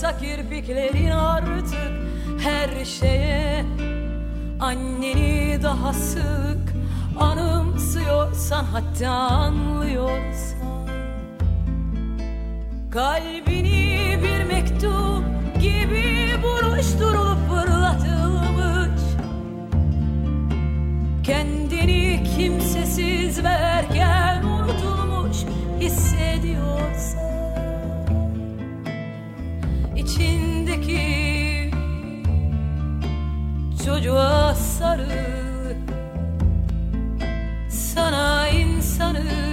Islanıyorsa kirpiklerin artık her şeye. Anneni daha sık anımsıyorsan hatta anlıyorsan Kalbini bir mektup gibi buruşturup fırlatılmış. Kendini kimsesiz verken unutulmuş hissediyorsan içindeki çocuğa sarıl sana insanı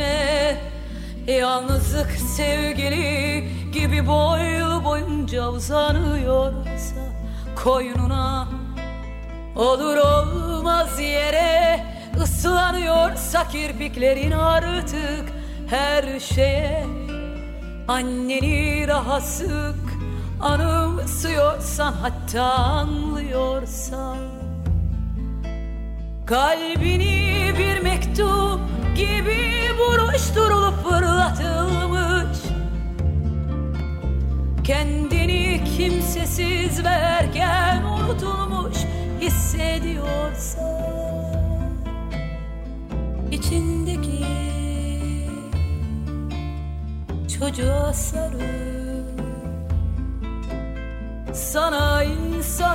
gece. Yalnızlık sevgili gibi boylu boyunca uzanıyorsa Koynuna olur olmaz yere ıslanıyorsa kirpiklerin artık her şeye. Anneni daha sık anımsıyorsan hatta anlıyorsan Kalbini bir mektup gibi buruşturulup fırlatılmış. Kendini kimsesiz verken unutulmuş hissediyorsan içindeki çocuğa sarıl. Sana insanı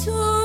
soul.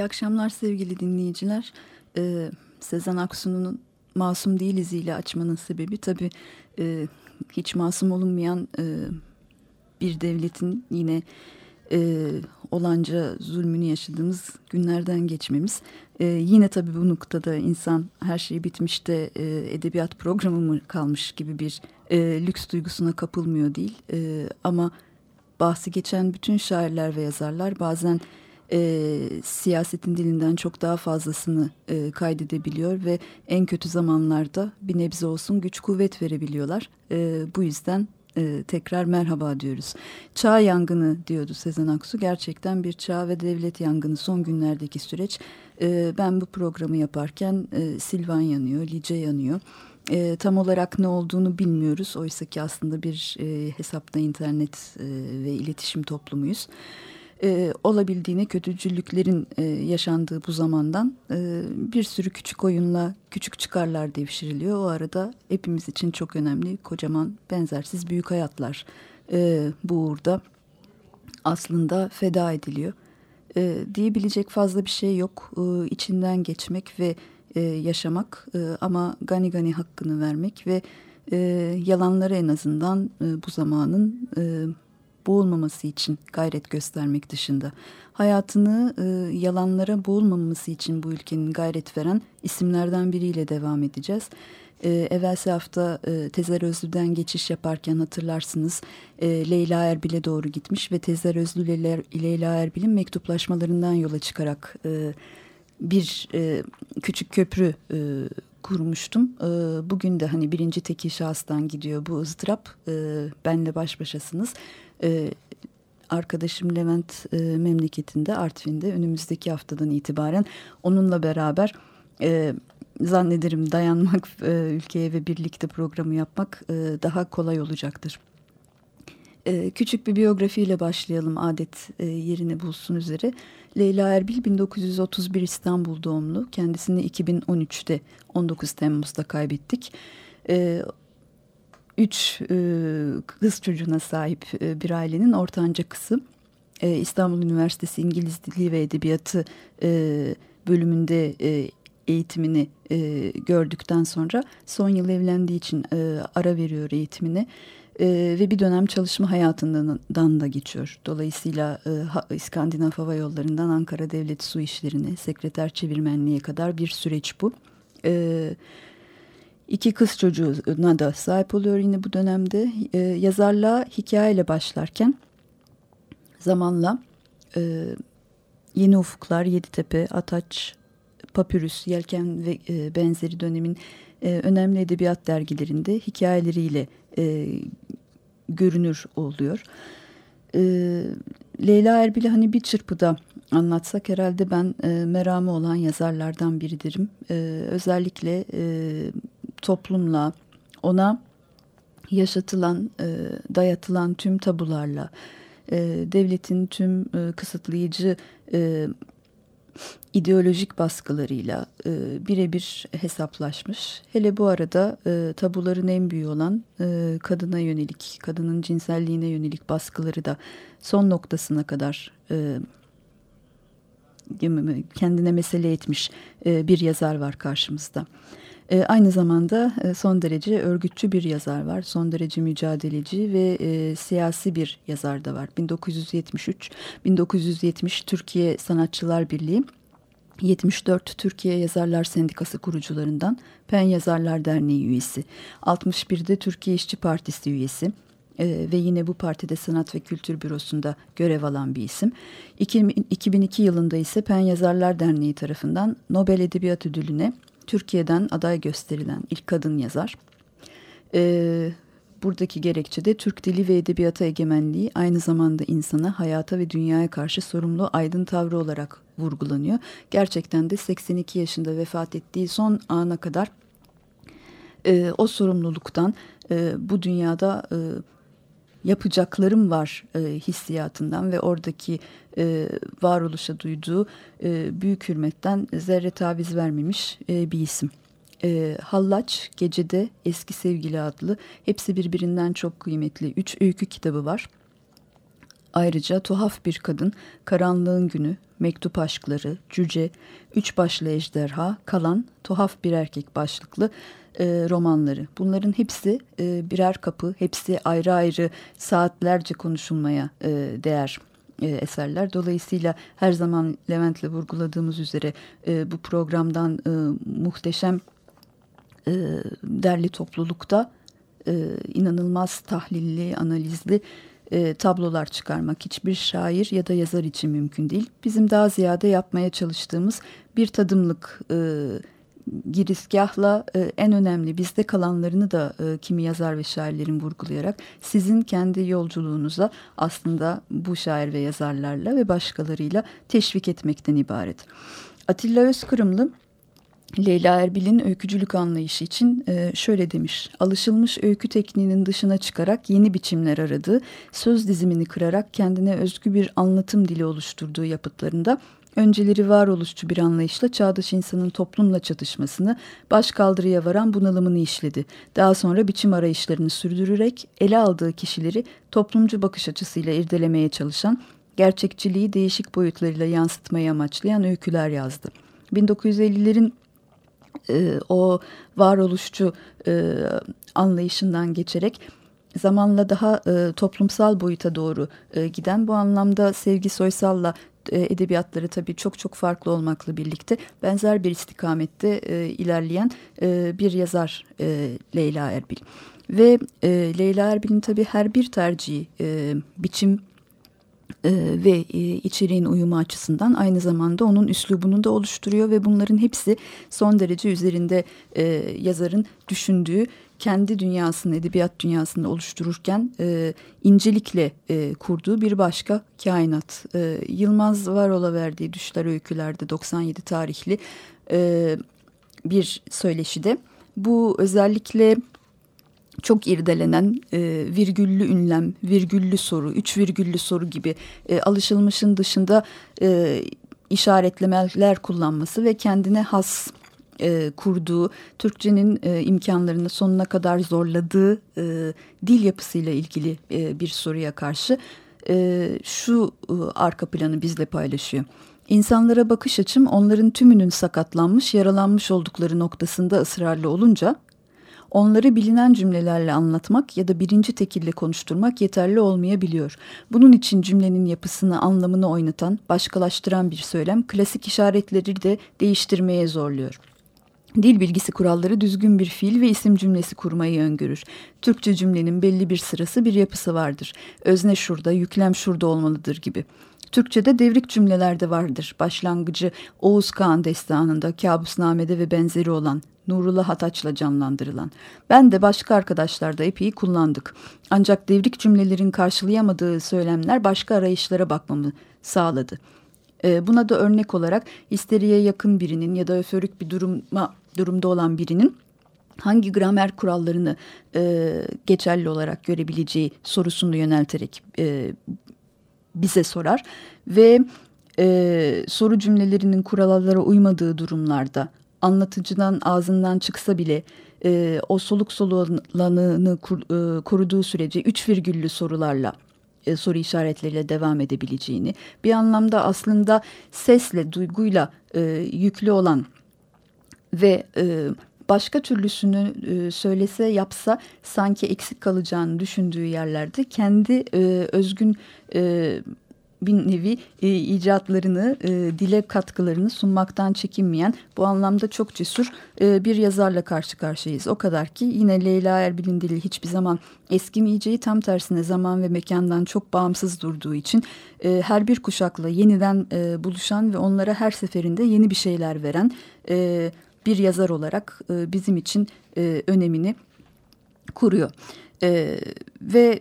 İyi akşamlar sevgili dinleyiciler. Ee, Sezen Aksu'nun Masum Değiliz ile açmanın sebebi tabii e, hiç masum olunmayan e, bir devletin yine e, olanca zulmünü yaşadığımız günlerden geçmemiz. E, yine tabii bu noktada insan her şey bitmiş de e, edebiyat programı mı kalmış gibi bir e, lüks duygusuna kapılmıyor değil. E, ama bahsi geçen bütün şairler ve yazarlar bazen e, siyasetin dilinden çok daha fazlasını e, kaydedebiliyor ve en kötü zamanlarda bir nebze olsun güç kuvvet verebiliyorlar. E, bu yüzden e, tekrar merhaba diyoruz. Çağ yangını diyordu Sezen Aksu. Gerçekten bir çağ ve devlet yangını son günlerdeki süreç. E, ben bu programı yaparken e, Silvan yanıyor, Lice yanıyor. E, tam olarak ne olduğunu bilmiyoruz. Oysa ki aslında bir e, hesapta internet e, ve iletişim toplumuyuz olabildiğine kötücüllüklerin e, yaşandığı bu zamandan e, bir sürü küçük oyunla küçük çıkarlar devşiriliyor. O arada hepimiz için çok önemli kocaman benzersiz büyük hayatlar e, bu uğurda aslında feda ediliyor. E, diyebilecek fazla bir şey yok. E, içinden geçmek ve e, yaşamak e, ama gani gani hakkını vermek ve e, yalanları en azından e, bu zamanın... E, boğulmaması için gayret göstermek dışında hayatını e, yalanlara boğulmaması için bu ülkenin gayret veren isimlerden biriyle devam edeceğiz. E, evvelsi hafta e, Tezer Özlü'den geçiş yaparken hatırlarsınız e, Leyla Erbil'e doğru gitmiş ve Tezer Özlü ile Leyla Erbil'in mektuplaşmalarından yola çıkarak e, bir e, küçük köprü e, kurmuştum. E, bugün de hani birinci teki şahıstan gidiyor bu ızdırap. E, benle baş başasınız e, arkadaşım Levent e, memleketinde Artvin'de önümüzdeki haftadan itibaren onunla beraber e, zannederim dayanmak e, ülkeye ve birlikte programı yapmak e, daha kolay olacaktır. E, küçük bir biyografiyle başlayalım adet e, yerini bulsun üzere. Leyla Erbil 1931 İstanbul doğumlu. Kendisini 2013'te 19 Temmuz'da kaybettik. E, üç e, kız çocuğuna sahip e, bir ailenin ortanca kızı. E, İstanbul Üniversitesi İngiliz Dili ve Edebiyatı bölümünde eğitimini e, gördükten sonra son yıl evlendiği için e, ara veriyor eğitimini. E, ve bir dönem çalışma hayatından da geçiyor. Dolayısıyla e, İskandinav Hava Yolları'ndan Ankara Devlet Su İşleri'ne, sekreter çevirmenliğe kadar bir süreç bu. Evet İki kız çocuğuna da sahip oluyor yine bu dönemde. E, yazarlığa hikayeyle başlarken zamanla e, Yeni Ufuklar, Yeditepe, Ataç, Papyrus, Yelken ve e, benzeri dönemin e, önemli edebiyat dergilerinde hikayeleriyle e, görünür oluyor. E, Leyla Erbil'i hani bir çırpıda anlatsak herhalde ben e, meramı olan yazarlardan biridirim. E, özellikle e, toplumla, ona yaşatılan, e, dayatılan tüm tabularla, e, devletin tüm e, kısıtlayıcı ideolojik baskılarıyla e, birebir hesaplaşmış. Hele bu arada e, tabuların en büyüğü olan e, kadına yönelik, kadının cinselliğine yönelik baskıları da son noktasına kadar e, kendine mesele etmiş e, bir yazar var karşımızda. E, aynı zamanda e, son derece örgütçü bir yazar var. Son derece mücadeleci ve e, siyasi bir yazar da var. 1973-1970 Türkiye Sanatçılar Birliği 74 Türkiye Yazarlar Sendikası kurucularından PEN Yazarlar Derneği üyesi. 61'de Türkiye İşçi Partisi üyesi ee, ve yine bu partide Sanat ve Kültür Bürosu'nda görev alan bir isim. 2002 yılında ise PEN Yazarlar Derneği tarafından Nobel Edebiyat Ödülü'ne Türkiye'den aday gösterilen ilk kadın yazar. Ee, buradaki gerekçe de Türk dili ve edebiyata egemenliği aynı zamanda insana, hayata ve dünyaya karşı sorumlu aydın tavrı olarak vurgulanıyor. Gerçekten de 82 yaşında vefat ettiği son ana kadar e, o sorumluluktan e, bu dünyada e, yapacaklarım var e, hissiyatından ve oradaki e, varoluşa duyduğu e, büyük hürmetten zerre taviz vermemiş e, bir isim. E, Hallaç, Gecede, Eski Sevgili adlı hepsi birbirinden çok kıymetli üç öykü kitabı var. Ayrıca tuhaf bir kadın, karanlığın günü, mektup aşkları, cüce, üç başlı ejderha, kalan, tuhaf bir erkek başlıklı e, romanları. Bunların hepsi e, birer kapı, hepsi ayrı ayrı saatlerce konuşulmaya e, değer e, eserler. Dolayısıyla her zaman Levent'le vurguladığımız üzere e, bu programdan e, muhteşem e, derli toplulukta e, inanılmaz tahlilli, analizli e, tablolar çıkarmak hiçbir şair ya da yazar için mümkün değil. Bizim daha ziyade yapmaya çalıştığımız bir tadımlık e, girizgahla e, en önemli bizde kalanlarını da e, kimi yazar ve şairlerin vurgulayarak sizin kendi yolculuğunuza aslında bu şair ve yazarlarla ve başkalarıyla teşvik etmekten ibaret. Atilla Özkırımlı Leyla Erbil'in öykücülük anlayışı için e, şöyle demiş. Alışılmış öykü tekniğinin dışına çıkarak yeni biçimler aradığı, söz dizimini kırarak kendine özgü bir anlatım dili oluşturduğu yapıtlarında önceleri varoluşçu bir anlayışla çağdaş insanın toplumla çatışmasını, baş kaldırıya varan bunalımını işledi. Daha sonra biçim arayışlarını sürdürerek ele aldığı kişileri toplumcu bakış açısıyla irdelemeye çalışan, gerçekçiliği değişik boyutlarıyla yansıtmayı amaçlayan öyküler yazdı. 1950'lerin e, o varoluşçu e, anlayışından geçerek zamanla daha e, toplumsal boyuta doğru e, giden bu anlamda Sevgi Soysal'la e, edebiyatları tabii çok çok farklı olmakla birlikte benzer bir istikamette e, ilerleyen e, bir yazar e, Leyla Erbil. Ve e, Leyla Erbil'in tabii her bir tercihi e, biçim ve e, içeriğin uyumu açısından aynı zamanda onun üslubunu da oluşturuyor ve bunların hepsi son derece üzerinde e, yazarın düşündüğü kendi dünyasını, edebiyat dünyasını oluştururken e, incelikle e, kurduğu bir başka kainat. E, Yılmaz Varol'a verdiği Düşler Öyküler'de 97 tarihli e, bir söyleşide bu özellikle çok irdelenen e, virgüllü ünlem, virgüllü soru, üç virgüllü soru gibi e, alışılmışın dışında e, işaretlemeler kullanması ve kendine has e, kurduğu, Türkçenin e, imkanlarını sonuna kadar zorladığı e, dil yapısıyla ilgili e, bir soruya karşı e, şu e, arka planı bizle paylaşıyor. İnsanlara bakış açım onların tümünün sakatlanmış, yaralanmış oldukları noktasında ısrarlı olunca onları bilinen cümlelerle anlatmak ya da birinci tekille konuşturmak yeterli olmayabiliyor. Bunun için cümlenin yapısını, anlamını oynatan, başkalaştıran bir söylem klasik işaretleri de değiştirmeye zorluyor. Dil bilgisi kuralları düzgün bir fiil ve isim cümlesi kurmayı öngörür. Türkçe cümlenin belli bir sırası bir yapısı vardır. Özne şurada, yüklem şurada olmalıdır gibi. Türkçe'de devrik cümleler de vardır. Başlangıcı Oğuz Kağan destanında, Kabusname'de ve benzeri olan Nurullah Hataç'la canlandırılan. Ben de başka arkadaşlar da epey kullandık. Ancak devrik cümlelerin karşılayamadığı söylemler başka arayışlara bakmamı sağladı. Ee, buna da örnek olarak isteriye yakın birinin ya da öförük bir duruma durumda olan birinin hangi gramer kurallarını e, geçerli olarak görebileceği sorusunu yönelterek e, bize sorar ve e, soru cümlelerinin kurallara uymadığı durumlarda anlatıcıdan ağzından çıksa bile e, o soluk soluğunu kur, e, koruduğu sürece üç virgüllü sorularla e, soru işaretleriyle devam edebileceğini bir anlamda aslında sesle duyguyla e, yüklü olan ve e, başka türlüsünü e, söylese yapsa sanki eksik kalacağını düşündüğü yerlerde kendi e, özgün e, bir nevi e, icatlarını, e, dile katkılarını sunmaktan çekinmeyen bu anlamda çok cesur e, bir yazarla karşı karşıyayız. O kadar ki yine Leyla Erbil'in dili hiçbir zaman eskimeyeceği tam tersine zaman ve mekandan çok bağımsız durduğu için e, her bir kuşakla yeniden e, buluşan ve onlara her seferinde yeni bir şeyler veren e, bir yazar olarak e, bizim için e, önemini kuruyor. E, ve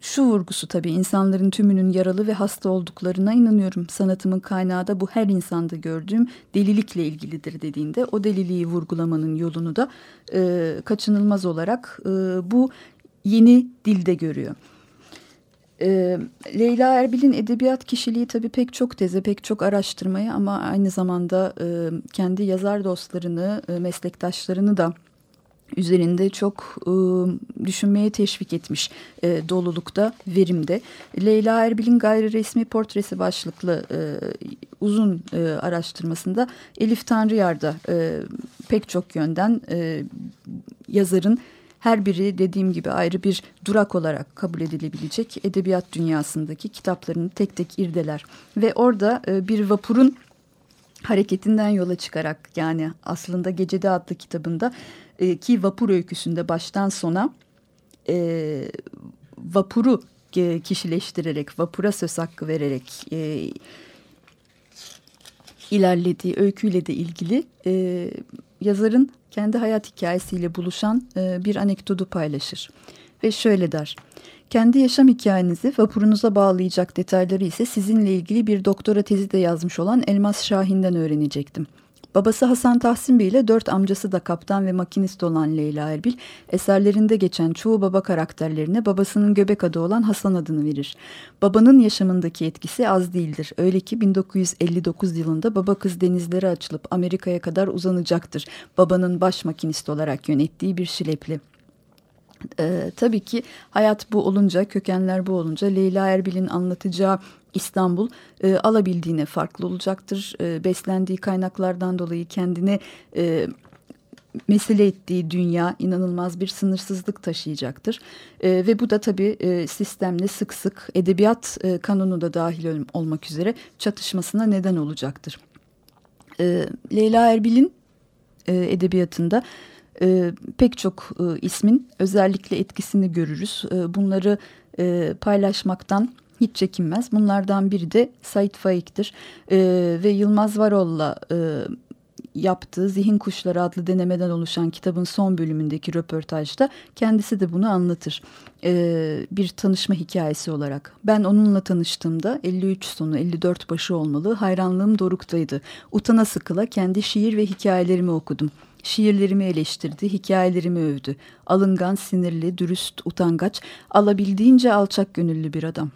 şu vurgusu tabii insanların tümünün yaralı ve hasta olduklarına inanıyorum. Sanatımın kaynağı da bu her insanda gördüğüm delilikle ilgilidir dediğinde o deliliği vurgulamanın yolunu da e, kaçınılmaz olarak e, bu yeni dilde görüyor. E, Leyla Erbil'in edebiyat kişiliği tabii pek çok teze, pek çok araştırmaya ama aynı zamanda e, kendi yazar dostlarını, e, meslektaşlarını da üzerinde çok e, düşünmeye teşvik etmiş e, dolulukta, verimde. Leyla Erbil'in gayri resmi portresi başlıklı e, uzun e, araştırmasında Elif Tanrıyar'da e, pek çok yönden e, yazarın her biri dediğim gibi ayrı bir durak olarak kabul edilebilecek edebiyat dünyasındaki kitaplarını tek tek irdeler. Ve orada e, bir vapurun hareketinden yola çıkarak yani aslında Gecede adlı kitabında e, ki vapur öyküsünde baştan sona e, vapuru kişileştirerek, vapura söz hakkı vererek ilerlediği öyküyle de ilgili e, yazarın kendi hayat hikayesiyle buluşan e, bir anekdotu paylaşır. Ve şöyle der. Kendi yaşam hikayenizi vapurunuza bağlayacak detayları ise sizinle ilgili bir doktora tezi de yazmış olan Elmas Şahin'den öğrenecektim. Babası Hasan Tahsin Bey ile dört amcası da kaptan ve makinist olan Leyla Erbil, eserlerinde geçen çoğu baba karakterlerine babasının göbek adı olan Hasan adını verir. Babanın yaşamındaki etkisi az değildir. Öyle ki 1959 yılında baba kız denizlere açılıp Amerika'ya kadar uzanacaktır. Babanın baş makinist olarak yönettiği bir şilepli. Ee, tabii ki hayat bu olunca, kökenler bu olunca Leyla Erbil'in anlatacağı İstanbul e, alabildiğine farklı olacaktır. E, beslendiği kaynaklardan dolayı kendine e, mesele ettiği dünya inanılmaz bir sınırsızlık taşıyacaktır. E, ve bu da tabii e, sistemle sık sık edebiyat e, kanunu da dahil olmak üzere çatışmasına neden olacaktır. E, Leyla Erbil'in e, edebiyatında e, pek çok e, ismin özellikle etkisini görürüz. E, bunları e, paylaşmaktan hiç çekinmez. Bunlardan biri de Sait Faik'tir. E, ve Yılmaz Varol'la e, yaptığı Zihin Kuşları adlı denemeden oluşan kitabın son bölümündeki röportajda kendisi de bunu anlatır. Ee, bir tanışma hikayesi olarak. Ben onunla tanıştığımda 53 sonu 54 başı olmalı hayranlığım doruktaydı. Utana sıkıla kendi şiir ve hikayelerimi okudum. Şiirlerimi eleştirdi, hikayelerimi övdü. Alıngan, sinirli, dürüst, utangaç, alabildiğince alçak gönüllü bir adam.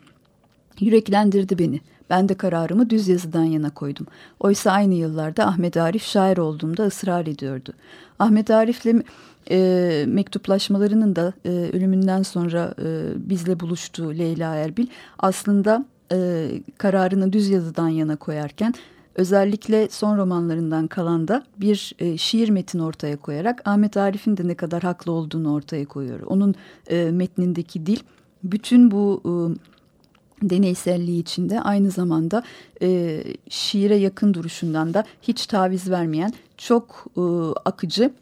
Yüreklendirdi beni. Ben de kararımı düz yazıdan yana koydum. Oysa aynı yıllarda Ahmet Arif şair olduğumda ısrar ediyordu. Ahmet Arif'le e, mektuplaşmalarının da e, ölümünden sonra e, bizle buluştuğu Leyla Erbil aslında e, kararını düz yazıdan yana koyarken özellikle son romanlarından kalan da bir e, şiir metin ortaya koyarak Ahmet Arif'in de ne kadar haklı olduğunu ortaya koyuyor. Onun e, metnindeki dil bütün bu e, deneyselliği içinde aynı zamanda e, şiire yakın duruşundan da hiç taviz vermeyen çok e, akıcı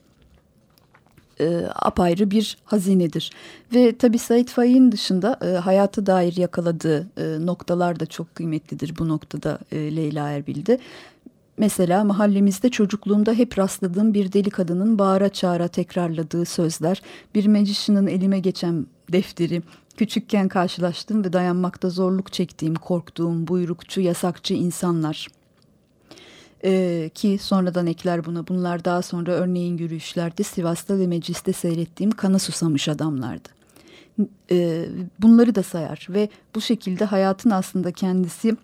e, apayrı bir hazinedir. Ve tabi Said Faik'in dışında e, hayata dair yakaladığı e, noktalar da çok kıymetlidir bu noktada e, Leyla Erbil'de. Mesela mahallemizde çocukluğumda hep rastladığım bir deli kadının bağıra çağıra tekrarladığı sözler, bir magician'ın elime geçen defteri, küçükken karşılaştığım ve dayanmakta zorluk çektiğim, korktuğum, buyrukçu, yasakçı insanlar. Ee, ki sonradan ekler buna bunlar daha sonra örneğin yürüyüşlerde Sivas'ta ve mecliste seyrettiğim kana susamış adamlardı. Ee, bunları da sayar ve bu şekilde hayatın aslında kendisi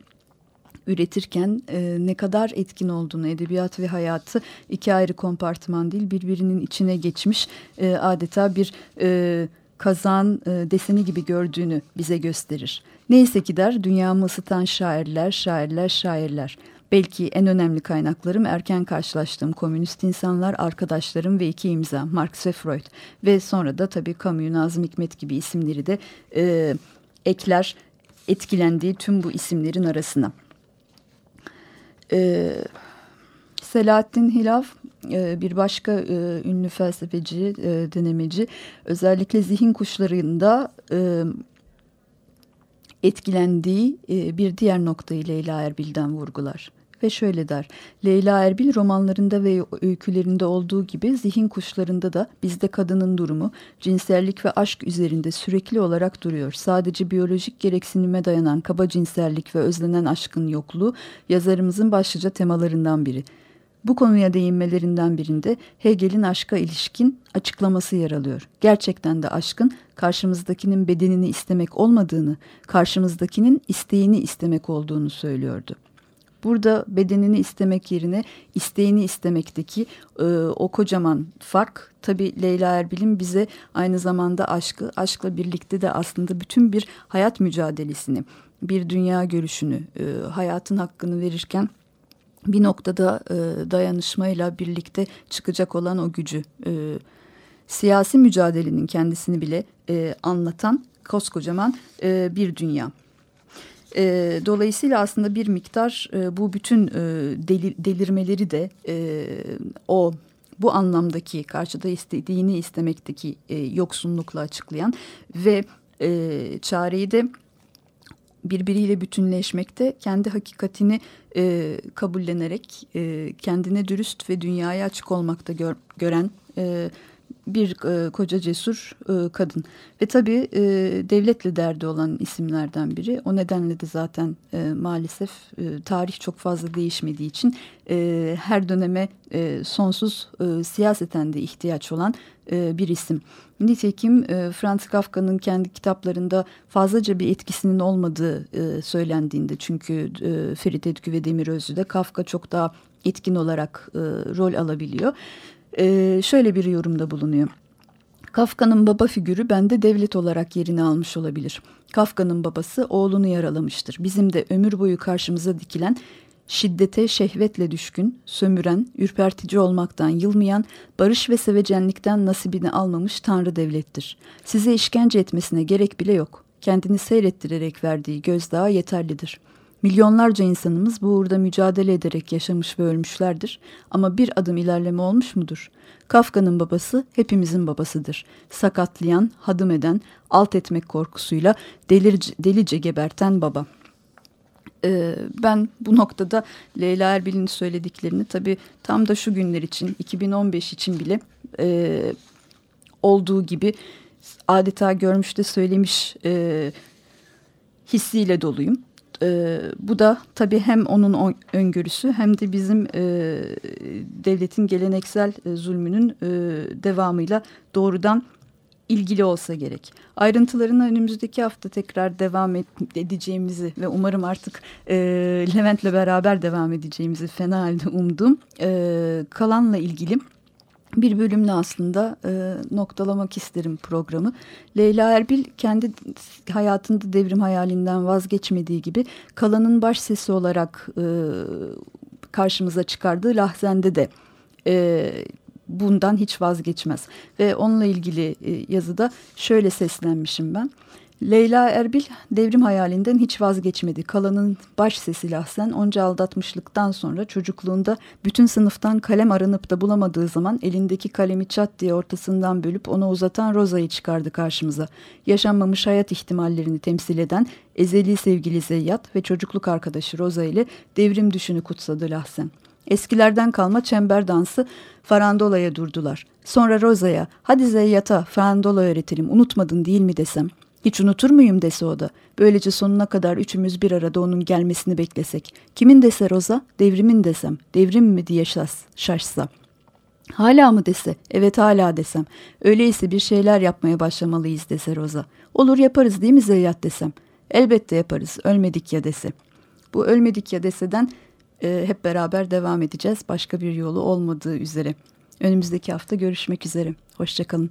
üretirken e, ne kadar etkin olduğunu edebiyat ve hayatı iki ayrı kompartıman değil birbirinin içine geçmiş e, adeta bir e, kazan e, deseni gibi gördüğünü bize gösterir. Neyse ki der dünyamı ısıtan şairler, şairler, şairler. Belki en önemli kaynaklarım erken karşılaştığım komünist insanlar, arkadaşlarım ve iki imza Marx ve Freud. Ve sonra da tabii Camus, Nazım Hikmet gibi isimleri de e, ekler etkilendiği tüm bu isimlerin arasına. E, Selahattin Hilaf bir başka e, ünlü felsefeci, e, denemeci özellikle zihin kuşlarında etkilendiği bir diğer noktayı Leyla Erbil'den vurgular. Ve şöyle der, Leyla Erbil romanlarında ve öykülerinde olduğu gibi zihin kuşlarında da bizde kadının durumu cinsellik ve aşk üzerinde sürekli olarak duruyor. Sadece biyolojik gereksinime dayanan kaba cinsellik ve özlenen aşkın yokluğu yazarımızın başlıca temalarından biri. Bu konuya değinmelerinden birinde Hegel'in aşka ilişkin açıklaması yer alıyor. Gerçekten de aşkın karşımızdakinin bedenini istemek olmadığını, karşımızdakinin isteğini istemek olduğunu söylüyordu. Burada bedenini istemek yerine isteğini istemekteki e, o kocaman fark tabii Leyla Erbil'in bize aynı zamanda aşkı, aşkla birlikte de aslında bütün bir hayat mücadelesini, bir dünya görüşünü, e, hayatın hakkını verirken bir noktada e, dayanışmayla birlikte çıkacak olan o gücü, e, siyasi mücadelenin kendisini bile e, anlatan koskocaman e, bir dünya. E, dolayısıyla aslında bir miktar e, bu bütün e, delir, delirmeleri de e, o bu anlamdaki karşıda istediğini istemekteki e, yoksunlukla açıklayan ve e, çareyi de birbiriyle bütünleşmekte kendi hakikatini e, kabullenerek e, kendine dürüst ve dünyaya açık olmakta gör, gören e, bir e, koca cesur e, kadın. Ve tabii e, devletle derdi olan isimlerden biri. O nedenle de zaten e, maalesef e, tarih çok fazla değişmediği için e, her döneme e, sonsuz e, siyaseten de ihtiyaç olan e, bir isim. Nitekim e, Franz Kafka'nın kendi kitaplarında fazlaca bir etkisinin olmadığı e, söylendiğinde çünkü e, Ferit Edgü ve Demir Özlü'de Kafka çok daha etkin olarak e, rol alabiliyor e, şöyle bir yorumda bulunuyor. Kafka'nın baba figürü bende devlet olarak yerini almış olabilir. Kafka'nın babası oğlunu yaralamıştır. Bizim de ömür boyu karşımıza dikilen şiddete, şehvetle düşkün, sömüren, ürpertici olmaktan yılmayan, barış ve sevecenlikten nasibini almamış Tanrı devlettir. Size işkence etmesine gerek bile yok. Kendini seyrettirerek verdiği gözdağı yeterlidir.'' Milyonlarca insanımız bu uğurda mücadele ederek yaşamış ve ölmüşlerdir ama bir adım ilerleme olmuş mudur? Kafka'nın babası hepimizin babasıdır. Sakatlayan, hadım eden, alt etmek korkusuyla delirce, delice geberten baba. Ee, ben bu noktada Leyla Erbil'in söylediklerini tabii tam da şu günler için 2015 için bile e, olduğu gibi adeta görmüş de söylemiş e, hissiyle doluyum. E, bu da tabii hem onun öngörüsü hem de bizim e, devletin geleneksel e, zulmünün e, devamıyla doğrudan ilgili olsa gerek. Ayrıntılarına önümüzdeki hafta tekrar devam edeceğimizi ve umarım artık e, Levent'le beraber devam edeceğimizi fena halde umdum. E, kalanla ilgili bir bölümle aslında e, noktalamak isterim programı. Leyla Erbil kendi hayatında devrim hayalinden vazgeçmediği gibi kalanın baş sesi olarak e, karşımıza çıkardığı Lahzen'de de e, bundan hiç vazgeçmez. Ve onunla ilgili e, yazıda şöyle seslenmişim ben. Leyla Erbil devrim hayalinden hiç vazgeçmedi. Kalanın baş sesi Lahsen onca aldatmışlıktan sonra çocukluğunda bütün sınıftan kalem aranıp da bulamadığı zaman elindeki kalemi çat diye ortasından bölüp ona uzatan Roza'yı çıkardı karşımıza. Yaşanmamış hayat ihtimallerini temsil eden ezeli sevgili Zeyyat ve çocukluk arkadaşı Roza ile devrim düşünü kutsadı Lahsen. Eskilerden kalma çember dansı farandolaya durdular. Sonra Roza'ya hadi Zeyyat'a farandola öğretelim unutmadın değil mi desem.'' Hiç unutur muyum dese o da. Böylece sonuna kadar üçümüz bir arada onun gelmesini beklesek. Kimin dese Roza, devrimin desem, devrim mi diye şaş, şaşsa. Hala mı dese, evet hala desem. Öyleyse bir şeyler yapmaya başlamalıyız dese Roza. Olur yaparız değil mi Zeyyat desem. Elbette yaparız, ölmedik ya dese. Bu ölmedik ya deseden e, hep beraber devam edeceğiz. Başka bir yolu olmadığı üzere. Önümüzdeki hafta görüşmek üzere. Hoşçakalın.